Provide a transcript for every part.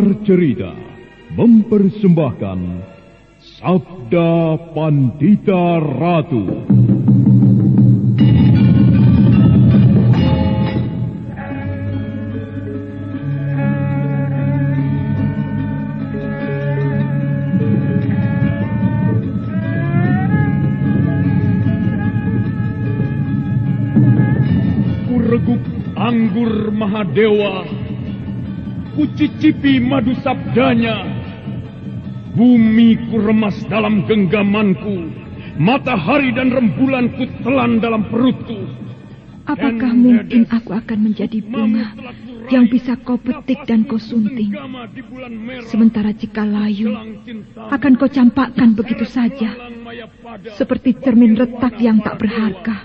Sanggar Cerita mempersembahkan Sabda Pandita Ratu. Kureguk anggur Mahadewa Kucicipi madu sabdanya. Bumi ku remas dalam genggamanku. Matahari dan rembulan ku telan dalam perutku. Apakah mungkin aku akan menjadi bunga yang bisa kau petik dan kau sunting? Sementara jika layu, akan kau campakkan begitu saja, seperti cermin retak yang tak berharga.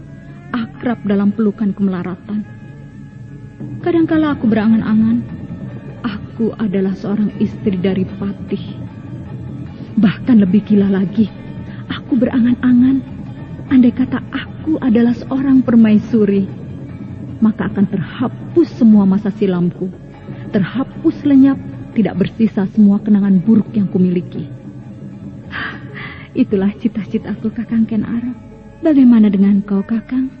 akrab dalam pelukan kemelaratan. Kadangkala aku berangan-angan, aku adalah seorang istri dari Patih. Bahkan lebih gila lagi, aku berangan-angan, andai kata aku adalah seorang permaisuri, maka akan terhapus semua masa silamku. Terhapus lenyap, tidak bersisa semua kenangan buruk yang kumiliki. Itulah cita-citaku Kakang Ken Arok. Bagaimana dengan kau, Kakang?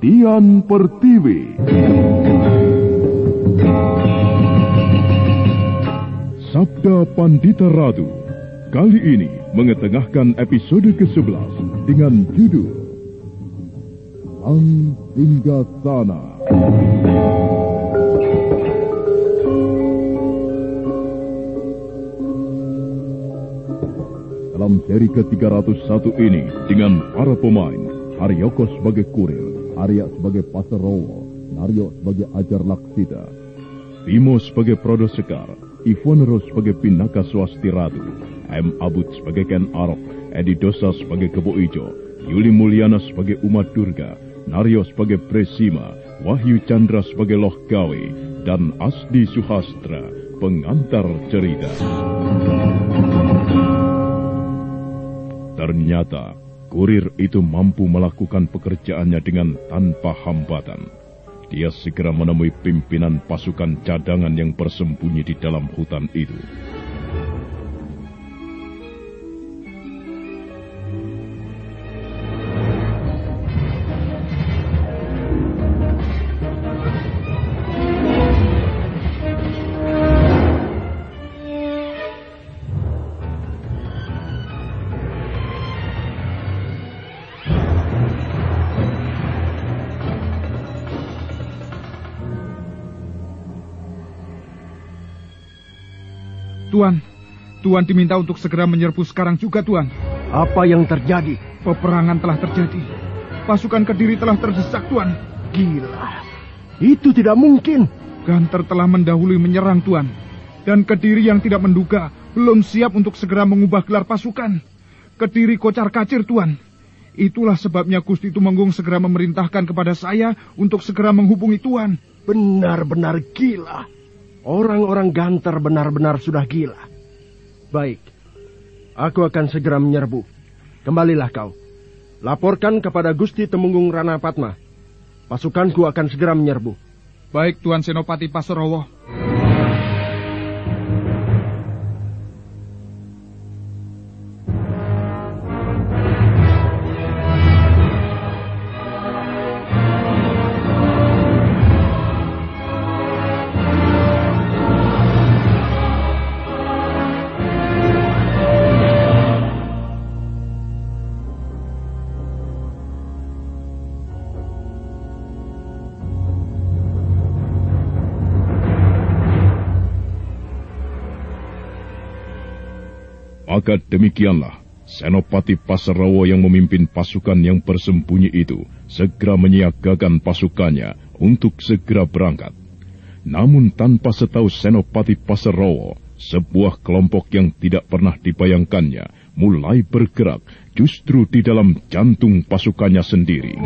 Dian Pertiwi. Sabda Pandita Ratu kali ini mengetengahkan episode ke-11 dengan judul Sang Singgasana. Dalam seri ke-301 ini dengan para pemain Haryoko sebagai kurir, Arya sebagai Pasarowo, Naryo sebagai Ajar Laksita, Bimo sebagai Prodo Sekar, Ivonero sebagai Pinaka Swasti Ratu, M. Abud sebagai Ken Arok, Edi Dosa sebagai Kebo Ijo, Yuli Mulyana sebagai Umat Durga, Naryo sebagai Presima, Wahyu Chandra sebagai Loh Gawe, dan Asdi Suhastra, pengantar cerita. Ternyata Kurir itu mampu melakukan pekerjaannya dengan tanpa hambatan. Dia segera menemui pimpinan pasukan cadangan yang bersembunyi di dalam hutan itu. Tuan, Tuan diminta untuk segera menyerbu sekarang juga, Tuan. Apa yang terjadi? Peperangan telah terjadi. Pasukan Kediri telah terdesak, Tuan. Gila. Itu tidak mungkin. Ganter telah mendahului menyerang, Tuan. Dan Kediri yang tidak menduga belum siap untuk segera mengubah gelar pasukan. Kediri kocar kacir, Tuan. Itulah sebabnya Gusti Tumenggung segera memerintahkan kepada saya untuk segera menghubungi Tuan. Benar-benar gila. Orang-orang Ganter benar-benar sudah gila. Baik, aku akan segera menyerbu. Kembalilah kau. Laporkan kepada Gusti Temunggung Rana Patma. Pasukanku akan segera menyerbu. Baik, Tuan Senopati Paserowo. Maka demikianlah, Senopati Pasarawa yang memimpin pasukan yang bersembunyi itu segera menyiagakan pasukannya untuk segera berangkat. Namun tanpa setahu Senopati Pasarawa, sebuah kelompok yang tidak pernah dibayangkannya mulai bergerak justru di dalam jantung pasukannya sendiri.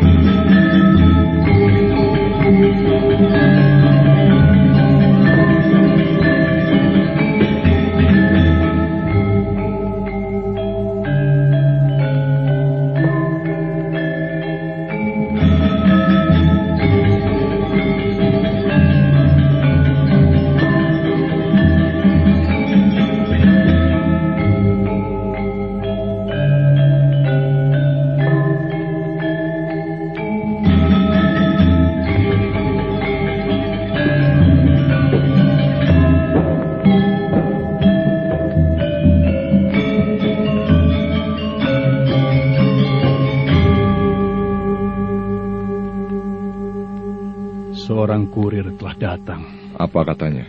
Seorang kurir telah datang. Apa katanya?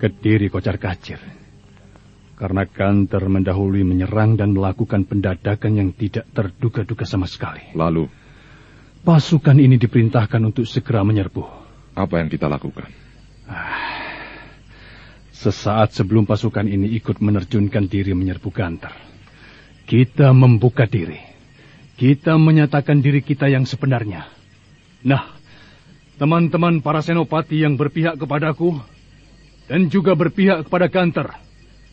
Kediri kocar kacir. Karena Kanter mendahului menyerang dan melakukan pendadakan yang tidak terduga-duga sama sekali. Lalu, Pasukan ini diperintahkan untuk segera menyerbu. apa yang kita lakukan? Sesaat sebelum pasukan ini ikut menerjunkan diri menyerbu Kanter. Kita membuka diri. Kita menyatakan diri kita yang sebenarnya. Nah, teman-teman para senopati yang berpihak kepadaku dan juga berpihak kepada Kanter.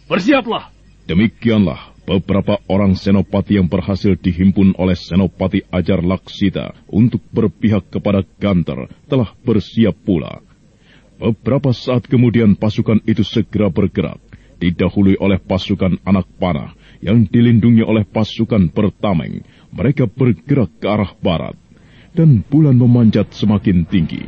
Bersiaplah! Demikianlah beberapa orang senopati yang berhasil dihimpun oleh Senopati Ajar Laksita untuk berpihak kepada Ganter telah bersiap pula. Beberapa saat kemudian pasukan itu segera bergerak, didahului oleh pasukan anak panah yang dilindungi oleh pasukan bertameng. Mereka bergerak ke arah barat, dan bulan memanjat semakin tinggi.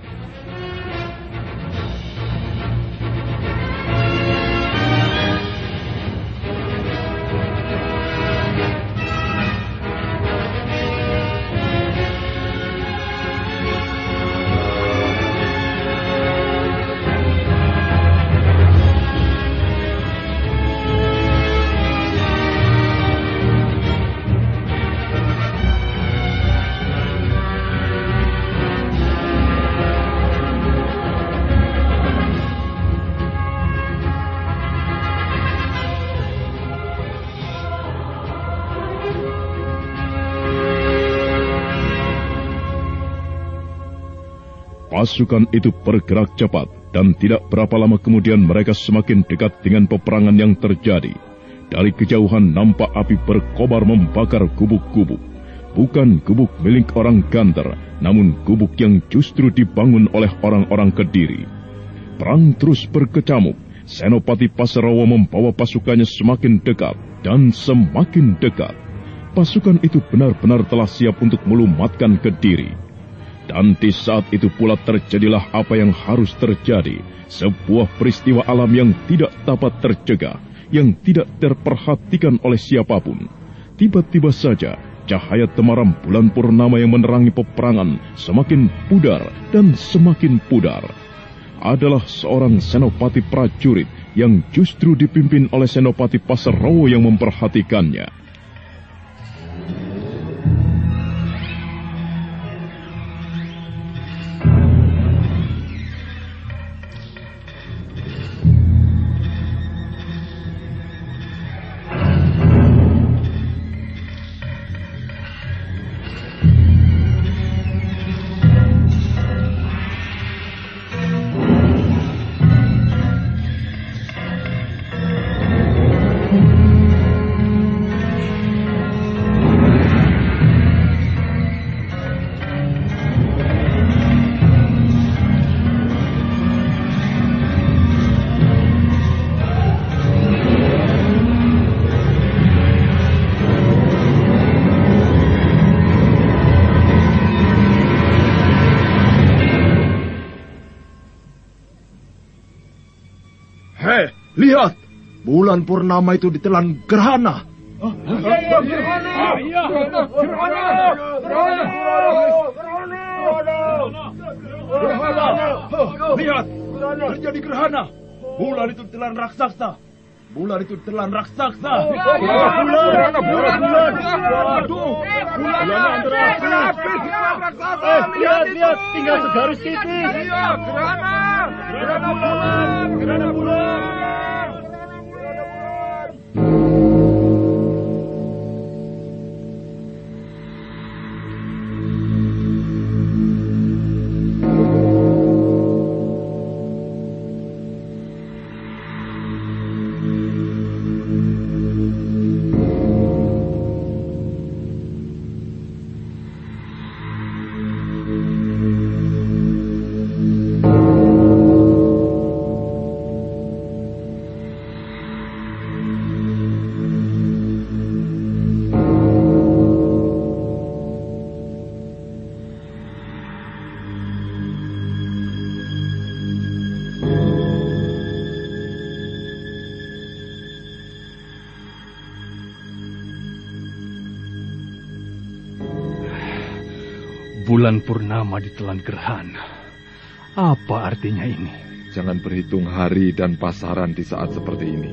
Pasukan itu bergerak cepat dan tidak berapa lama kemudian mereka semakin dekat dengan peperangan yang terjadi. Dari kejauhan nampak api berkobar membakar gubuk-gubuk. Bukan gubuk milik orang Ganter, namun gubuk yang justru dibangun oleh orang-orang Kediri. Perang terus berkecamuk. Senopati Pasarawa membawa pasukannya semakin dekat dan semakin dekat. Pasukan itu benar-benar telah siap untuk melumatkan Kediri. Dan di saat itu pula terjadilah apa yang harus terjadi. Sebuah peristiwa alam yang tidak dapat tercegah, yang tidak terperhatikan oleh siapa pun. Tiba-tiba saja, cahaya temaram bulan purnama yang menerangi peperangan semakin pudar dan semakin pudar. Adalah seorang senopati prajurit yang justru dipimpin oleh senopati Pasarawa yang memperhatikannya. Bulan purnama itu ditelan gerhana. Lihat, terjadi gerhana. Bulan itu ditelan raksasa. Bulan itu ditelan raksasa. Bulan, bulan, bulan, bulan. Aduh, bulan antara. Eh, lihat, lihat, tinggal segaris tipis. Iya, gerhana. Gerhana bulan, gerhana bulan. Bulan purnama ditelan gerhana. Apa artinya ini? Jangan berhitung hari dan pasaran di saat seperti ini.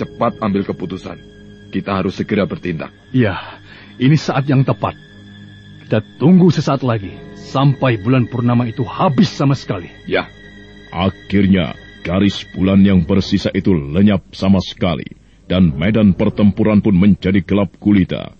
Cepat ambil keputusan. Kita harus segera bertindak. Ya, ini saat yang tepat. Kita tunggu sesaat lagi sampai bulan purnama itu habis sama sekali. Ya, Akhirnya, garis bulan yang bersisa itu lenyap sama sekali, dan medan pertempuran pun menjadi gelap gulita.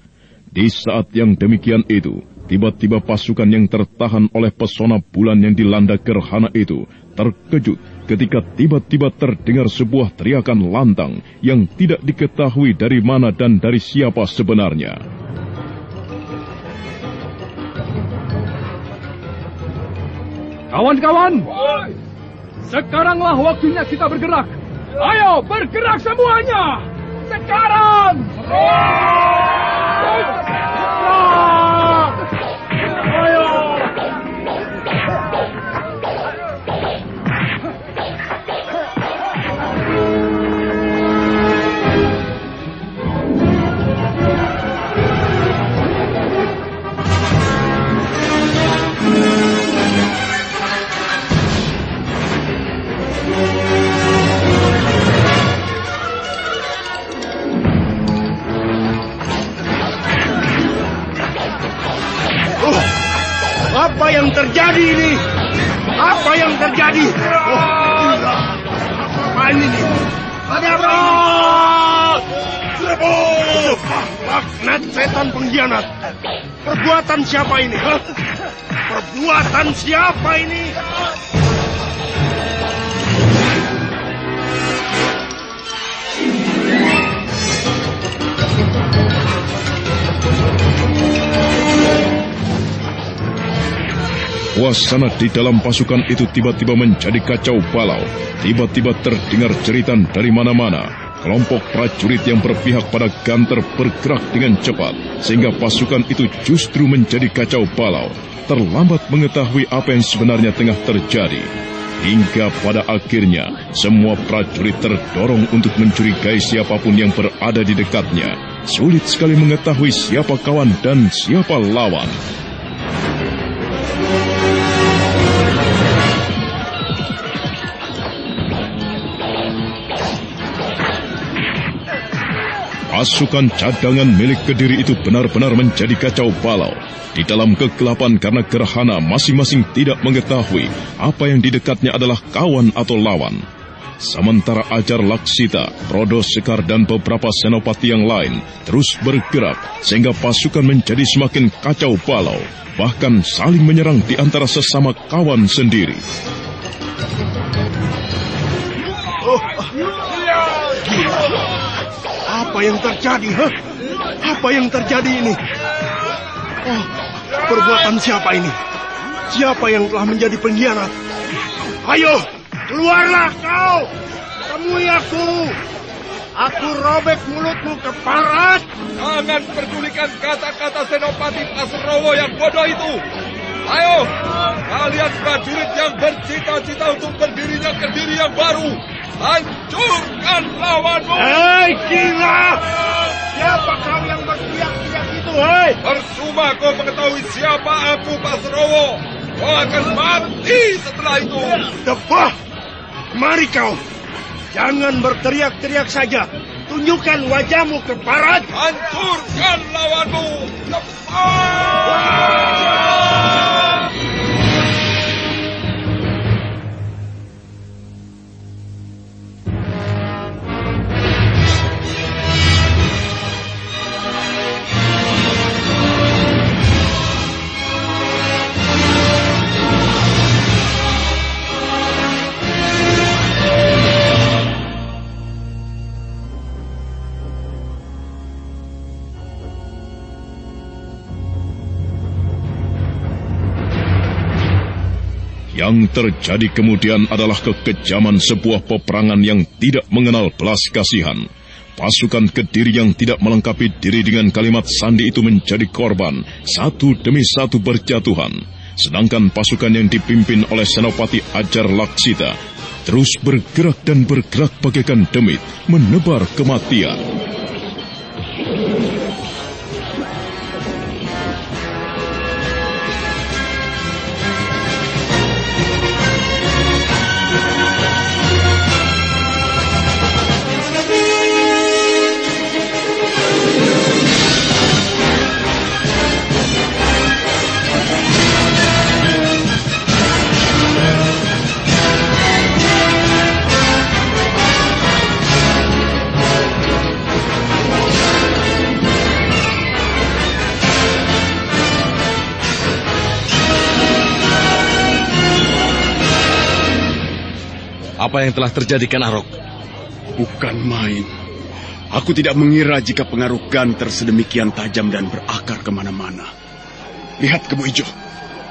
Di saat yang demikian itu, tiba-tiba pasukan yang tertahan oleh pesona bulan yang dilanda gerhana itu terkejut ketika tiba-tiba terdengar sebuah teriakan lantang yang tidak diketahui dari mana dan dari siapa sebenarnya. Kawan-kawan, sekaranglah waktunya kita bergerak. Ayo bergerak semuanya. Sekarang. Ayo. Apa yang terjadi ini? Apa yang terjadi? Oh. Apa ini? Ada apa? Serbu! Laknat setan pengkhianat. Perbuatan siapa ini? Perbuatan siapa ini? Suasana di dalam pasukan itu tiba-tiba menjadi kacau balau. Tiba-tiba terdengar jeritan dari mana-mana. Kelompok prajurit yang berpihak pada Ganter bergerak dengan cepat, sehingga pasukan itu justru menjadi kacau balau. Terlambat mengetahui apa yang sebenarnya tengah terjadi. Hingga pada akhirnya, semua prajurit terdorong untuk mencurigai siapa pun yang berada di dekatnya. Sulit sekali mengetahui siapa kawan dan siapa lawan. Pasukan cadangan milik Kediri itu benar-benar menjadi kacau balau. Di dalam kegelapan karena gerhana masing-masing tidak mengetahui apa yang di dekatnya adalah kawan atau lawan. Sementara Ajar Laksita, Prodo Sekar dan beberapa senopati yang lain terus bergerak sehingga pasukan menjadi semakin kacau balau, bahkan saling menyerang di antara sesama kawan sendiri. Apa yang terjadi? Hah? Apa yang terjadi ini? Oh, perbuatan siapa ini? Siapa yang telah menjadi pengkhianat? Ayo, keluarlah kau! Temui aku! Aku robek mulutmu ke parat! Jangan pedulikan kata-kata Senopati Pasrowo yang bodoh itu. Ayo, kalian prajurit yang bercita-cita untuk berdirinya kediri yang baru. Hancurkan lawanmu! Hei, gila! Siapa kau yang berteriak-teriak itu, hei? Percuma kau mengetahui siapa aku, Pasrowo. Kau akan mati setelah itu. Debah! Mari kau. Jangan berteriak-teriak saja. Tunjukkan wajahmu ke barat. Hancurkan lawanmu. Cepat! Yang terjadi kemudian adalah kekejaman sebuah peperangan yang tidak mengenal belas kasihan. Pasukan Kediri yang tidak melengkapi diri dengan kalimat sandi itu menjadi korban, satu demi satu berjatuhan. Sedangkan pasukan yang dipimpin oleh Senopati Ajar Laksita terus bergerak dan bergerak bagaikan demit, menebar kematian. Apa yang telah terjadi Kanarok? Bukan main. Aku tidak mengira jika pengaruh Ganter sedemikian tajam dan berakar ke mana-mana. Lihat Kebo Ijo.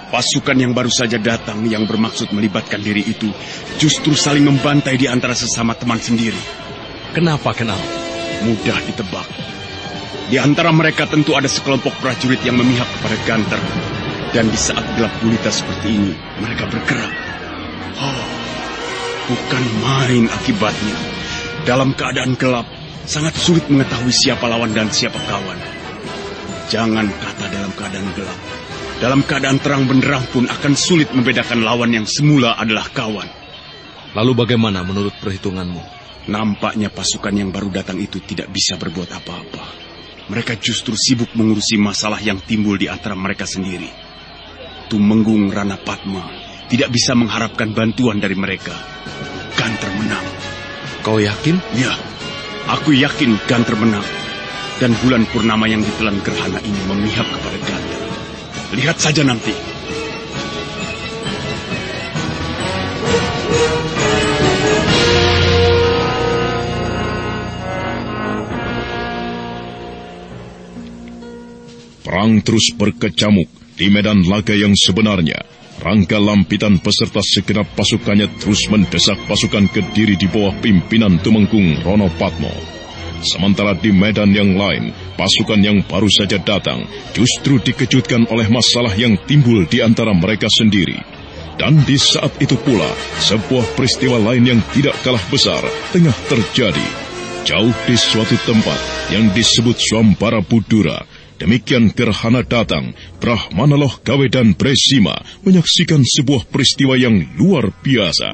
Pasukan yang baru saja datang yang bermaksud melibatkan diri itu justru saling membantai di antara sesama teman sendiri. Kenapa kenal? Mudah ditebak. Di antara mereka tentu ada sekelompok prajurit yang memihak kepada Ganter. Dan di saat gelap gulita seperti ini, mereka bergerak. Oh, bukan main akibatnya. Dalam keadaan gelap, sangat sulit mengetahui siapa lawan dan siapa kawan. Jangan kata dalam keadaan gelap. Dalam keadaan terang benderang pun akan sulit membedakan lawan yang semula adalah kawan. Lalu bagaimana menurut perhitunganmu? Nampaknya pasukan yang baru datang itu tidak bisa berbuat apa-apa. Mereka justru sibuk mengurusi masalah yang timbul di antara mereka sendiri. Tumenggung Rana Padma tidak bisa mengharapkan bantuan dari mereka. Ganter menang. Kau yakin? Ya, aku yakin Ganter menang. Dan bulan purnama yang ditelan gerhana ini memihak kepada Ganter. Lihat saja nanti. Perang terus berkecamuk di medan laga yang sebenarnya. Rangka lampitan peserta segenap pasukannya terus mendesak pasukan Kediri di bawah pimpinan Tumenggung Rono Patmo. Sementara di medan yang lain, pasukan yang baru saja datang justru dikejutkan oleh masalah yang timbul di antara mereka sendiri. Dan di saat itu pula, sebuah peristiwa lain yang tidak kalah besar tengah terjadi. Jauh di suatu tempat yang disebut Swambara Budura, Demikian gerhana datang, Brahmana Loh Gawe dan Bresima menyaksikan sebuah peristiwa yang luar biasa.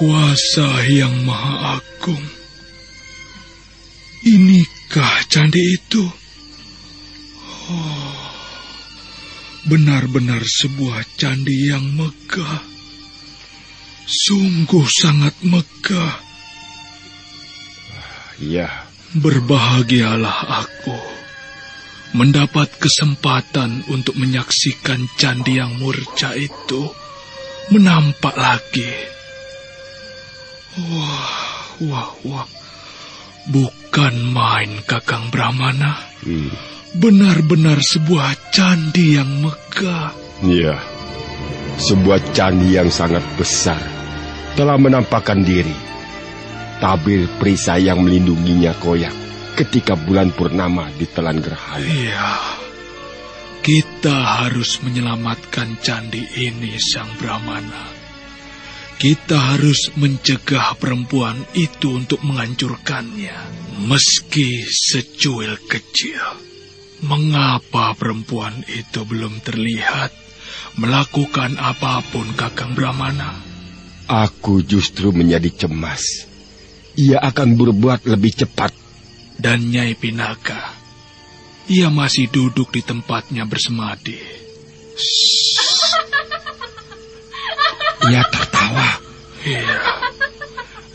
Kuasa yang Maha Agung. Inikah candi itu? Oh, benar-benar sebuah candi yang megah. Sungguh sangat megah. Ya, Berbahagialah aku mendapat kesempatan untuk menyaksikan candi yang murca itu menampak lagi. Wah, wah, wah. Bukan main Kakang Brahmana. Hmm. Benar-benar sebuah candi yang megah. Iya, sebuah candi yang sangat besar telah menampakkan diri. Tabir perisai yang melindunginya koyak ketika bulan purnama ditelan gerhana. Iya, kita harus menyelamatkan candi ini, Sang Brahmana. Kita harus mencegah perempuan itu untuk menghancurkannya. Meski secuil kecil. Mengapa perempuan itu belum terlihat melakukan apa pun Kakang Brahmana? Aku justru menjadi cemas. Ia akan berbuat lebih cepat. Dan Nyai Pinaka, ia masih duduk di tempatnya bersemadi. Ia tertawa. Iya.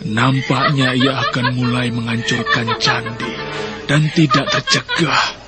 Nampaknya ia akan mulai menghancurkan candi dan tidak tercegah.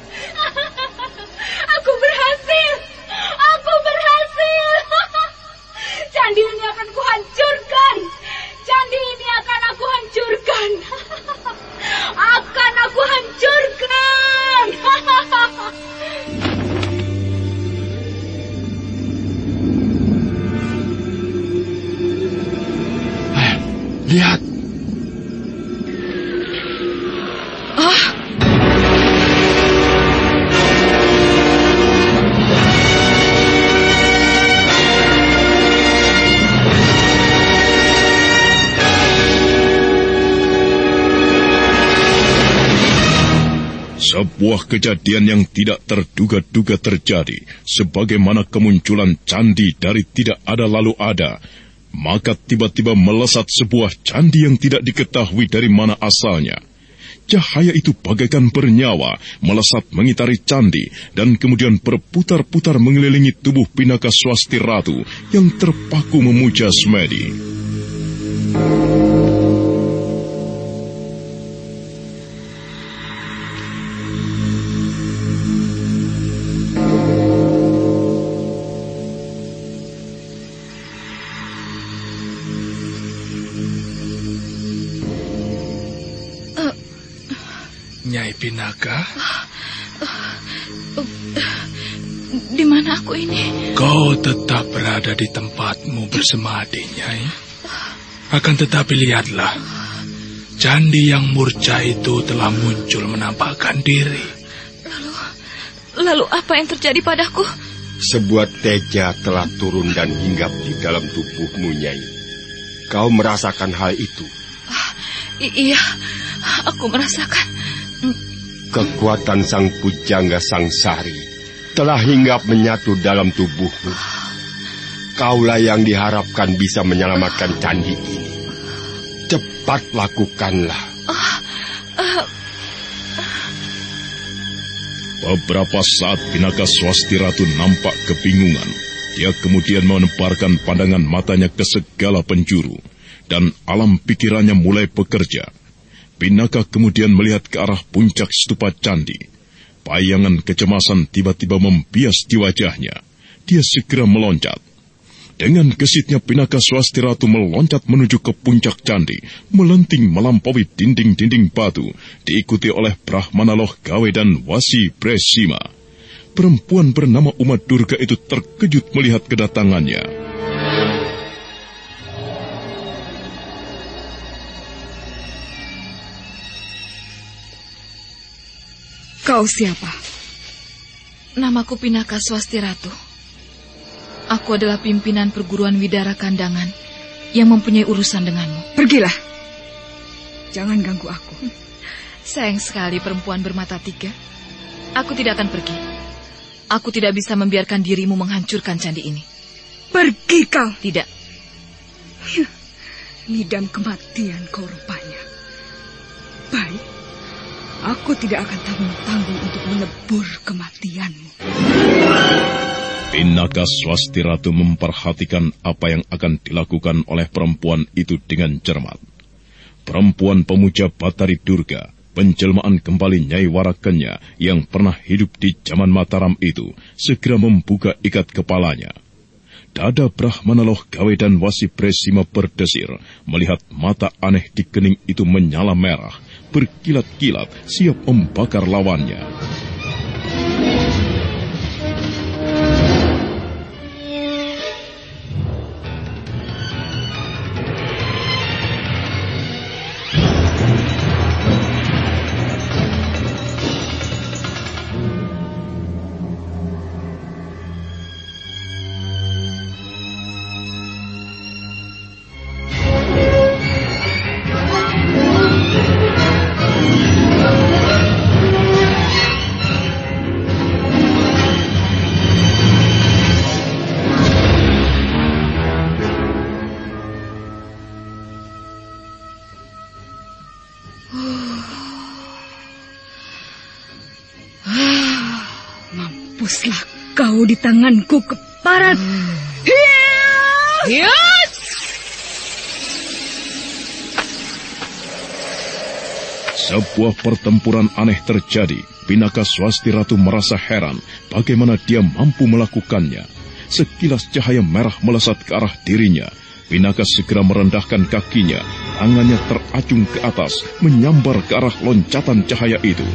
Sebuah kejadian yang tidak terduga-duga terjadi, sebagaimana kemunculan candi dari tidak ada lalu ada, maka tiba-tiba melesat sebuah candi yang tidak diketahui dari mana asalnya. Cahaya itu bagaikan bernyawa, melesat mengitari candi, dan kemudian berputar-putar mengelilingi tubuh Pinaka Swasti Ratu yang terpaku memuja Smedi. Nyai Pinaka, Di mana aku ini? kau tetap berada di tempatmu bersemadi, Nyai. Akan tetapi lihatlah, candi yang murca itu telah muncul menampakkan diri. Lalu apa yang terjadi padaku? sebuah teja telah turun dan hinggap di dalam tubuhmu, Nyai. Kau merasakan hal itu. I- iya, aku merasakan. Kekuatan sang pujangga sang sari telah hinggap menyatu dalam tubuhmu. Kaulah yang diharapkan bisa menyelamatkan candi ini. Cepat lakukanlah. Beberapa saat Pinaka Swasti Ratu nampak kebingungan. Dia kemudian menebarkan pandangan matanya ke segala penjuru. Dan alam pikirannya mulai bekerja. Pinaka kemudian melihat ke arah puncak stupa candi. Bayangan kecemasan tiba-tiba membias di wajahnya. Dia segera meloncat. Dengan gesitnya Pinaka Swasti Ratu meloncat menuju ke puncak candi, melenting melampaui dinding-dinding batu, diikuti oleh Brahmana Loh Gawe dan Wasi Bresima. Perempuan bernama Uma Durga itu terkejut melihat kedatangannya. Kau siapa? Namaku Pinaka Swasti Ratu. Aku adalah pimpinan perguruan Widara Kandangan yang mempunyai urusan denganmu. Pergilah. Jangan ganggu aku. Sayang sekali perempuan bermata tiga. Aku tidak akan pergi. Aku tidak bisa membiarkan dirimu menghancurkan candi ini. Pergi kau. Tidak. Nidam kematian kau rupanya. Baik. Aku tidak akan tanggung-tanggung untuk menebur kematianmu. Pinaka Swasti Ratu memperhatikan apa yang akan dilakukan oleh perempuan itu dengan cermat. Perempuan pemuja Batari Durga, penjelmaan kembali Nyai Warakenya yang pernah hidup di zaman Mataram itu, segera membuka ikat kepalanya. Dada Brahmana Loh Gawe dan Wasi Presima berdesir melihat mata aneh di kening itu menyala merah, berkilat-kilat, siap membakar lawannya. Di tanganku keparat. Hiya! Sebuah pertempuran aneh terjadi. Pinaka Swasti Ratu merasa heran bagaimana dia mampu melakukannya. Sekilas cahaya merah melesat ke arah dirinya. Pinaka segera merendahkan kakinya, tangannya teracung ke atas, menyambar ke arah loncatan cahaya itu.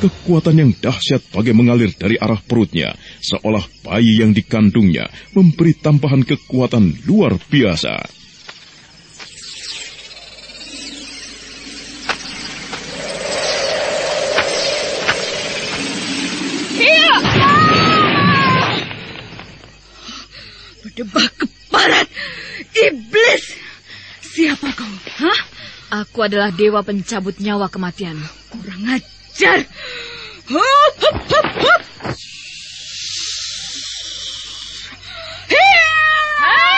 Kekuatan yang dahsyat bagai mengalir dari arah perutnya, seolah bayi yang dikandungnya memberi tambahan kekuatan luar biasa. Hiya! Berdebah keparat! Iblis! Siapa kau? Hah? Aku adalah dewa pencabut nyawa kematian. Kurang ajar! Hup, hup, hup, hup. Hiya!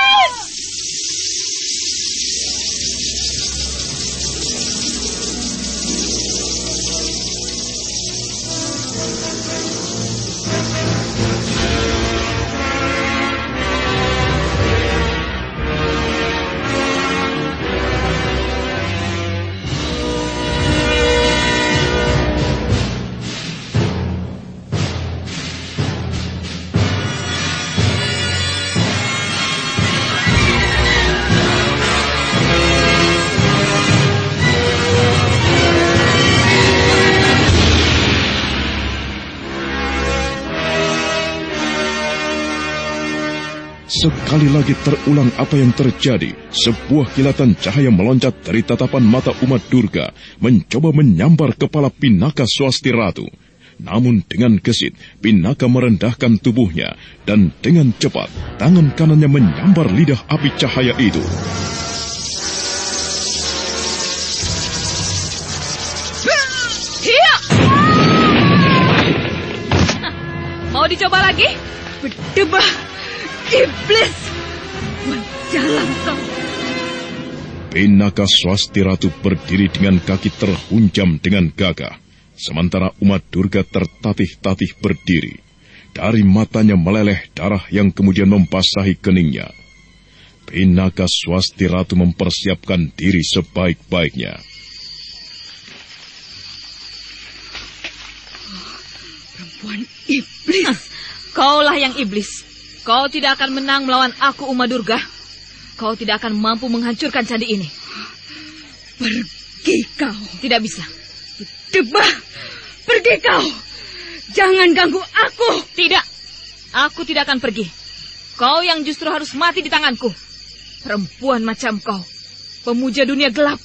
Sekali lagi terulang apa yang terjadi. Sebuah kilatan cahaya meloncat dari tatapan mata umat Durga, mencoba menyambar kepala Pinaka Swasti Ratu. Namun dengan gesit, Pinaka merendahkan tubuhnya, dan dengan cepat, tangan kanannya menyambar lidah api cahaya itu. Mau dicoba lagi? Berdebah! Iblis! Jalan kau! Pinaka Swasti Ratu berdiri dengan kaki terhunjam dengan gagah. Sementara umat Durga tertatih-tatih berdiri. Dari matanya meleleh darah yang kemudian membasahi keningnya. Pinaka Swasti Ratu mempersiapkan diri sebaik-baiknya. Perempuan iblis! Kaulah yang iblis. Kau tidak akan menang melawan aku, Uma Durga. Kau tidak akan mampu menghancurkan candi ini. Pergi kau. Tidak bisa. Debah! Pergi kau! Jangan ganggu aku! Tidak. Aku tidak akan pergi. Kau yang justru harus mati di tanganku. Perempuan macam kau. Pemuja dunia gelap.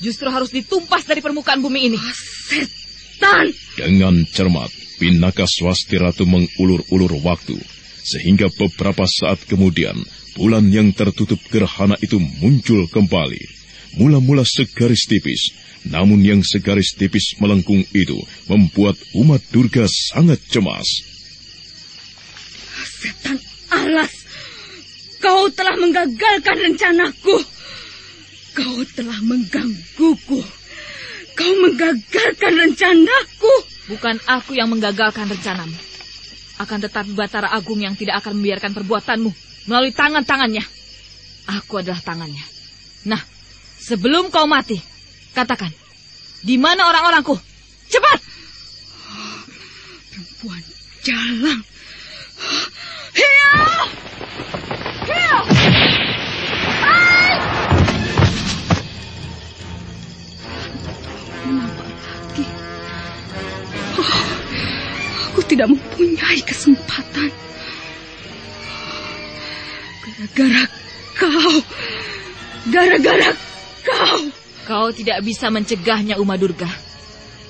Justru harus ditumpas dari permukaan bumi ini. Setan! Dengan cermat, Pinaka Swasti Ratu mengulur-ulur waktu. Sehingga beberapa saat kemudian, bulan yang tertutup gerhana itu muncul kembali. Mula-mula segaris tipis, namun yang segaris tipis melengkung itu membuat umat Durga sangat cemas. Setan alas! Kau telah menggagalkan rencanaku. Kau telah menggangguku. Kau menggagalkan rencanaku. Bukan aku yang menggagalkan rencanamu. Akan tetapi Batara Agung yang tidak akan membiarkan perbuatanmu melalui tangan-tangannya. Aku adalah tangannya. Nah, sebelum kau mati, katakan, di mana orang-orangku? Cepat! Perempuan jalang. Hiya! Tidak mempunyai kesempatan. Gara-gara kau. Gara-gara kau. Kau tidak bisa mencegahnya, Uma Durga.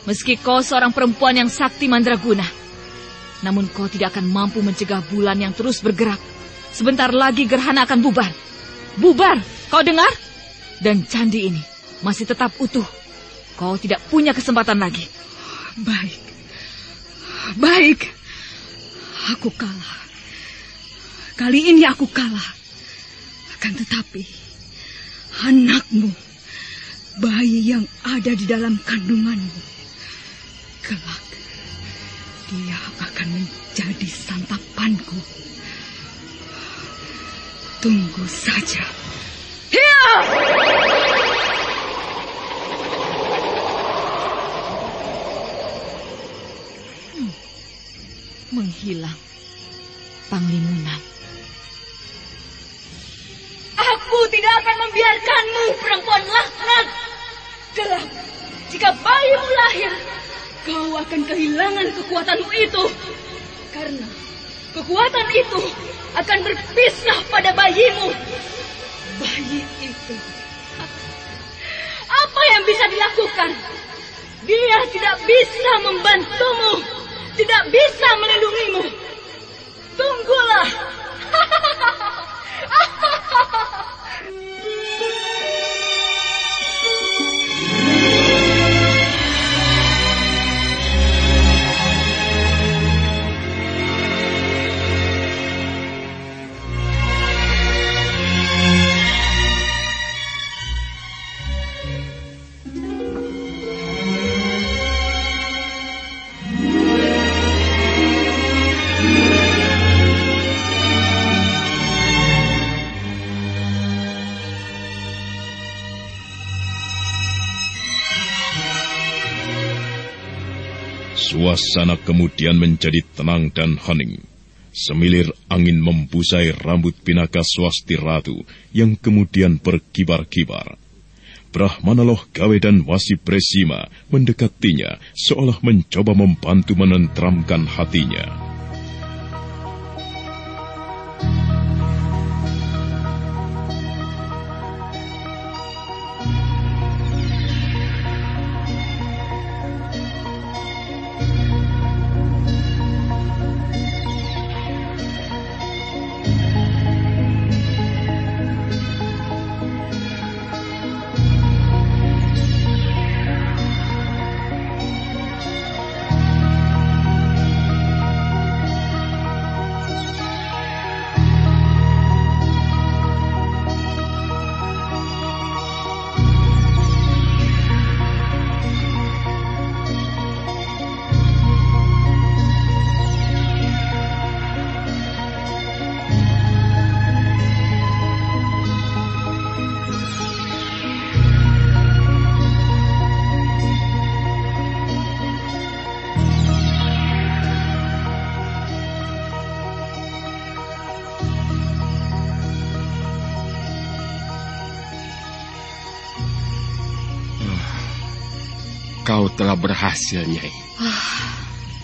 Meski kau seorang perempuan yang sakti mandraguna. Namun kau tidak akan mampu mencegah bulan yang terus bergerak. Sebentar lagi gerhana akan bubar. Bubar, kau dengar? Dan candi ini masih tetap utuh. Kau tidak punya kesempatan lagi. Baik. Baik. Aku kalah. Kali ini aku kalah. Akan tetapi, anakmu, bayi yang ada di dalam kandunganmu, kelak dia akan menjadi santapanku. Tunggu saja. Hiya! Hmm. Menghilang. Panglimunan. Aku tidak akan membiarkanmu, perempuan laknat. Kelak, jika bayimu lahir, kau akan kehilangan kekuatanmu itu. Karena kekuatan itu akan berpisah pada bayimu. Bayi itu. Apa yang bisa dilakukan? Dia tidak bisa membantumu. Tidak bisa melindungimu. Tunggulah. Suasana kemudian menjadi tenang dan hening. Semilir angin membusai rambut Pinaka Swasti Ratu yang kemudian berkibar-kibar. Brahmana Loh Gawe dan Wasi Presima mendekatinya seolah mencoba membantu menentramkan hatinya. Telah berhasil, Nyai.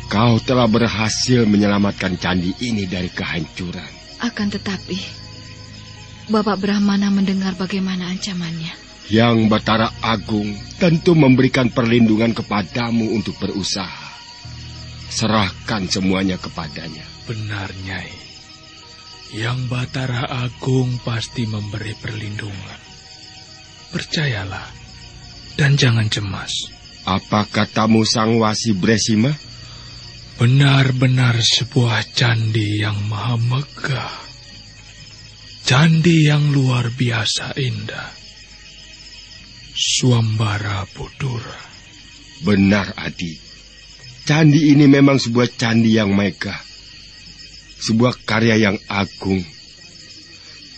Kau telah berhasil menyelamatkan candi ini dari kehancuran. Akan tetapi, Bapak Brahmana mendengar bagaimana ancamannya. Yang Batara Agung tentu memberikan perlindungan kepadamu untuk berusaha. Serahkan semuanya kepadanya. Benar, Nyai. Yang Batara Agung pasti memberi perlindungan. Percayalah, dan jangan cemas. Apa katamu Sang Wasi Bresima? Benar-benar sebuah candi yang maha megah. Candi yang luar biasa indah. Suambara Budura. Benar, Adi. Candi ini memang sebuah candi yang megah. Sebuah karya yang agung.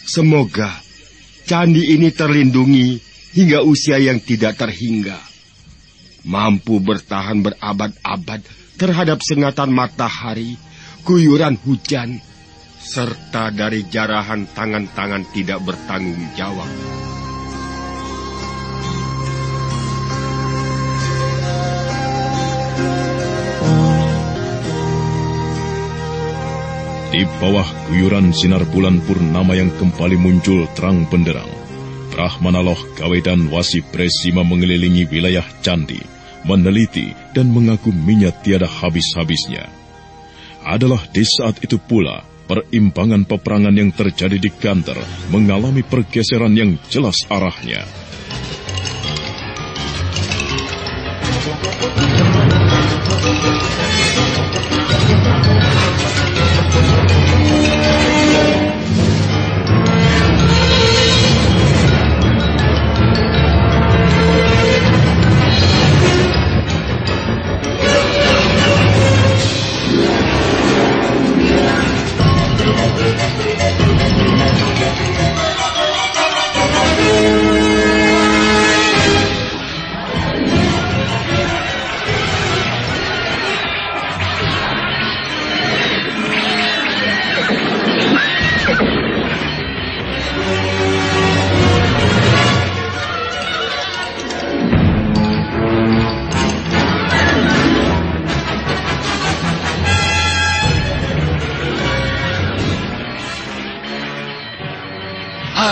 Semoga candi ini terlindungi hingga usia yang tidak terhingga mampu bertahan berabad-abad terhadap sengatan matahari, guyuran hujan, serta dari jarahan tangan-tangan tidak bertanggung jawab. Di bawah guyuran sinar bulan purnama yang kembali muncul terang benderang, Brahmanaloh Gawe dan Wasi Presima mengelilingi wilayah candi, meneliti dan mengaguminya tiada habis-habisnya. Adalah di saat itu pula perimbangan peperangan yang terjadi di Ganter mengalami pergeseran yang jelas arahnya.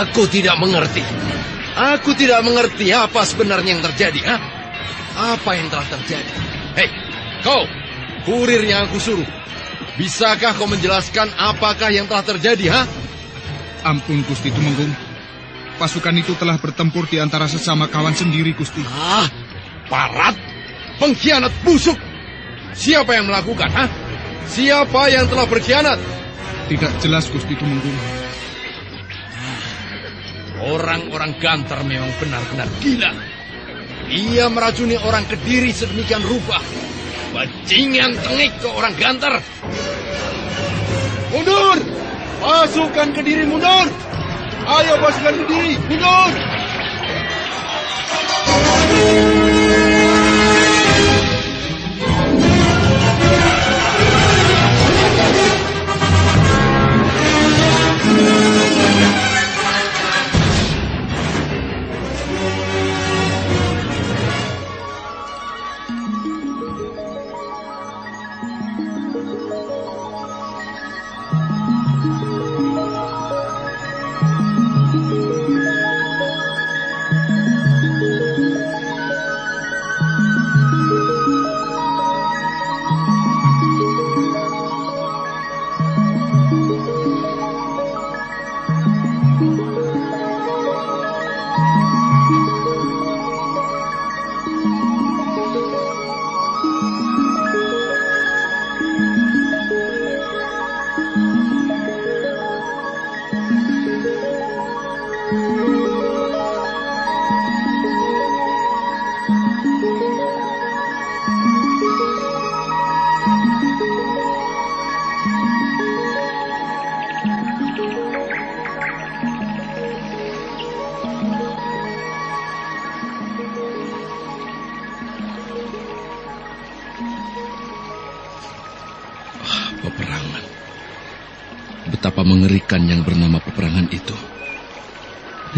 Aku tidak mengerti. Aku tidak mengerti apa sebenarnya yang terjadi. Ha? Apa yang telah terjadi? Hei, kau, kurir yang aku suruh. Bisakah kau menjelaskan apakah yang telah terjadi, ha? Ampun, Gusti Tumenggung. Pasukan itu telah bertempur di antara sesama kawan sendiri, Gusti. Ah, parat, pengkhianat busuk. Siapa yang melakukan, ha? Siapa yang telah berkhianat? Tidak jelas, Gusti Tumenggung. Orang-orang Gantar memang benar-benar gila. Ia meracuni orang Kediri sedemikian rupa. Bajingan tengik ke orang Gantar. Mundur! Pasukan Kediri mundur! Ayo pasukan Kediri, mundur!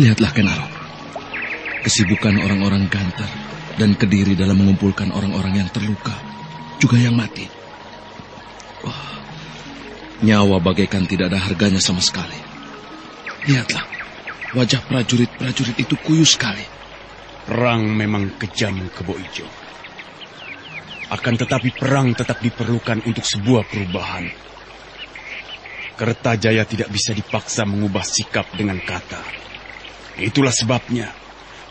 Lihatlah Kenaro. Kesibukan orang-orang Gantar dan Kediri dalam mengumpulkan orang-orang yang terluka, juga yang mati. Wah, nyawa bagaikan tidak ada harganya sama sekali. Lihatlah, wajah prajurit-prajurit itu kuyu sekali. Perang memang kejam kebo ijo. Akan tetapi perang tetap diperlukan untuk sebuah perubahan. Kertajaya tidak bisa dipaksa mengubah sikap dengan kata. Itulah sebabnya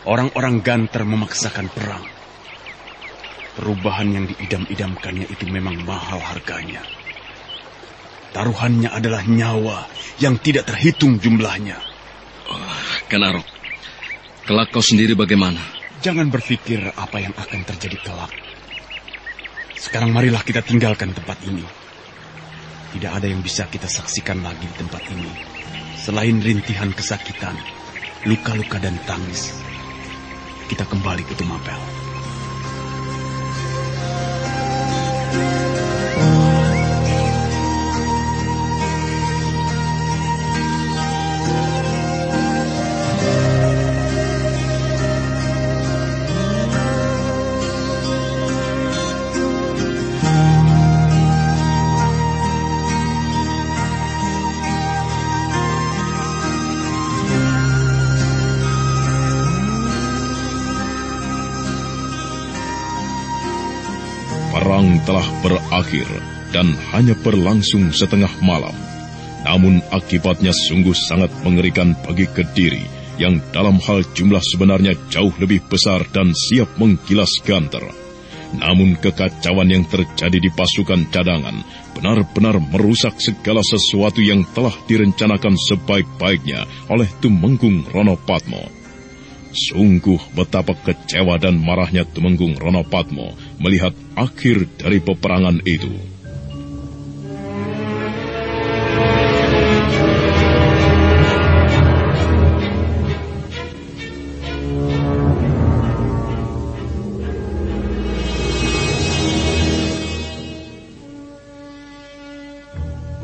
orang-orang Ganter memaksakan perang. Perubahan yang diidam-idamkannya itu memang mahal harganya. Taruhannya adalah nyawa yang tidak terhitung jumlahnya. Oh, Kenarok, kelak kau sendiri bagaimana? Jangan berpikir apa yang akan terjadi kelak. Sekarang marilah kita tinggalkan tempat ini. Tidak ada yang bisa kita saksikan lagi di tempat ini. Selain rintihan kesakitan, luka-luka dan tangis. Kita kembali ke Tumapel. Perang telah berakhir dan hanya berlangsung setengah malam. Namun akibatnya sungguh sangat mengerikan bagi Kediri yang dalam hal jumlah sebenarnya jauh lebih besar dan siap menggilas Ganter. Namun kekacauan yang terjadi di pasukan cadangan benar-benar merusak segala sesuatu yang telah direncanakan sebaik-baiknya oleh Tumenggung Ronopatmo. Sungguh betapa kecewa dan marahnya Tumenggung Ronopatmo melihat akhir dari peperangan itu.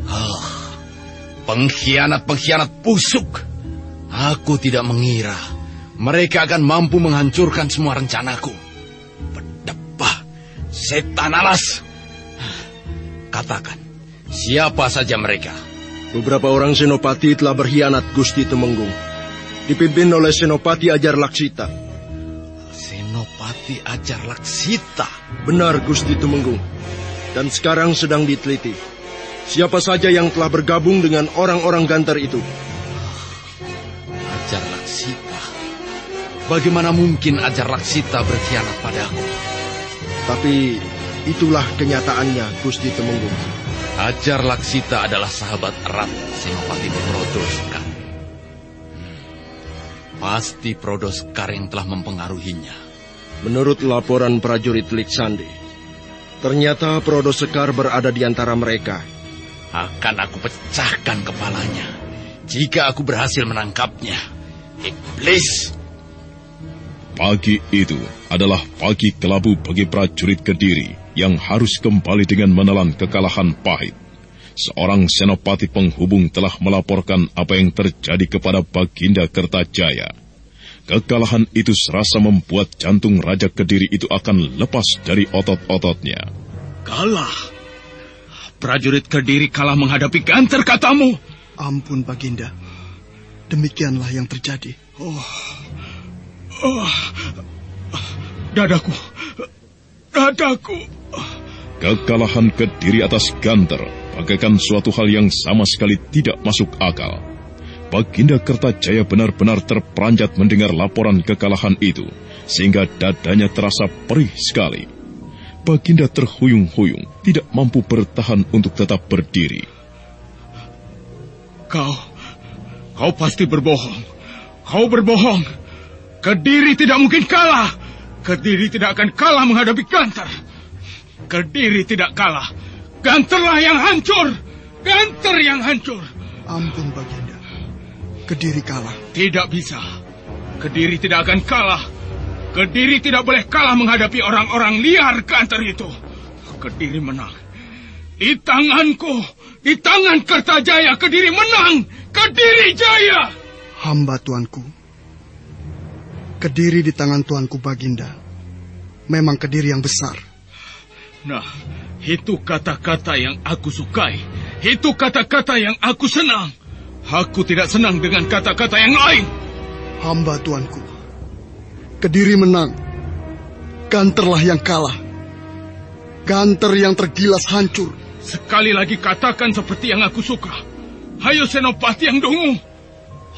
Ah, Pengkhianat-pengkhianat busuk. Aku tidak mengira mereka akan mampu menghancurkan semua rencanaku. Setan alas. Katakan, siapa saja mereka? Beberapa orang senopati telah berkhianat Gusti Temenggung. Dipimpin oleh Senopati Ajar Laksita. Senopati Ajar Laksita? Benar Gusti Temenggung. Dan sekarang sedang diteliti. Siapa saja yang telah bergabung dengan orang-orang gantar itu. Ajar Laksita. Bagaimana mungkin Ajar Laksita berkhianat padaku? Tapi itulah kenyataannya, Gusti Temenggung. Ajar Laksita adalah sahabat erat Senopati Prodoskar. Hmm. Pasti Prodoskar yang telah mempengaruhinya. Menurut laporan prajurit Liksandi, ternyata Prodoskar berada di antara mereka. Akan aku pecahkan kepalanya jika aku berhasil menangkapnya. Iblis! Pagi itu adalah pagi kelabu bagi prajurit Kediri yang harus kembali dengan menelan kekalahan pahit. Seorang senopati penghubung telah melaporkan apa yang terjadi kepada Baginda Kertajaya. Kekalahan itu serasa membuat jantung Raja Kediri itu akan lepas dari otot-ototnya. Kalah? Prajurit Kediri kalah menghadapi Ganter katamu? Ampun Baginda, demikianlah yang terjadi. Oh, Oh, dadaku, dadaku. Kekalahan Kediri atas Ganter bagaikan suatu hal yang sama sekali tidak masuk akal. Baginda Kertajaya benar-benar terperanjat mendengar laporan kekalahan itu, sehingga dadanya terasa perih sekali. Baginda terhuyung-huyung, tidak mampu bertahan untuk tetap berdiri. Kau, kau pasti berbohong. Kau berbohong. Kediri tidak mungkin kalah. Kediri tidak akan kalah menghadapi Ganter. Kediri tidak kalah. Ganterlah yang hancur. Ganter yang hancur. Ampun, Baginda. Kediri kalah. Tidak bisa. Kediri tidak akan kalah. Kediri tidak boleh kalah menghadapi orang-orang liar Ganter itu. Kediri menang. Di tanganku, di tangan Kertajaya, Kediri menang. Kediri jaya. Hamba tuanku, Kediri di tangan tuanku Baginda. Memang kediri yang besar. Nah, itu kata-kata yang aku sukai. Itu kata-kata yang aku senang. Aku tidak senang dengan kata-kata yang lain. Hamba tuanku. Kediri menang. Ganterlah yang kalah. Ganter yang tergilas hancur. Sekali lagi katakan seperti yang aku suka. Hayo Senopati yang dungu.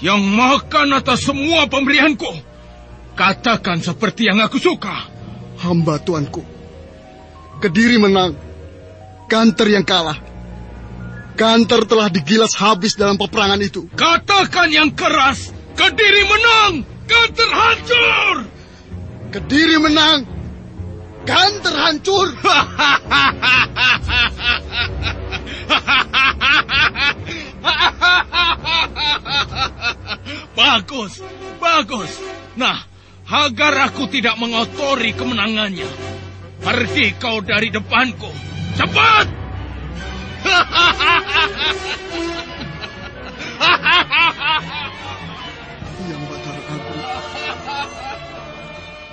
Yang makan atas semua pemberianku. Katakan seperti yang aku suka. Hamba tuanku. Kediri menang. Kanter yang kalah. Kanter telah digilas habis dalam peperangan itu. Katakan yang keras. Kediri menang. Kanter hancur. Kediri menang. Kanter hancur. bagus, bagus. Nah, agar aku tidak mengotori kemenangannya. Pergi kau dari depanku. Cepat! Yang Batara Agung.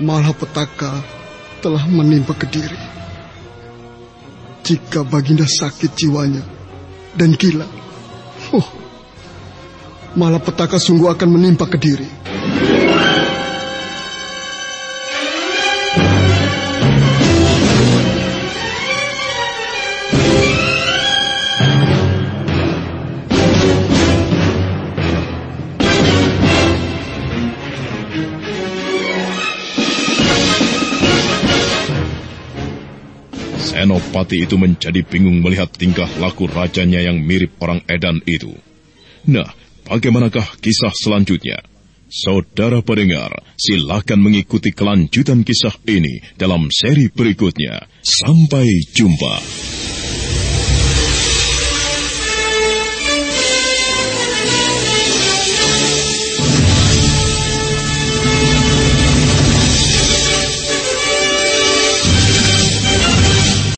Malapetaka telah menimpa Kediri. Jika Baginda sakit jiwanya dan gila, oh, malapetaka sungguh akan menimpa Kediri. Senopati itu menjadi bingung melihat tingkah laku rajanya yang mirip orang edan itu. Nah, bagaimanakah kisah selanjutnya? Saudara pendengar, silakan mengikuti kelanjutan kisah ini dalam seri berikutnya. Sampai jumpa.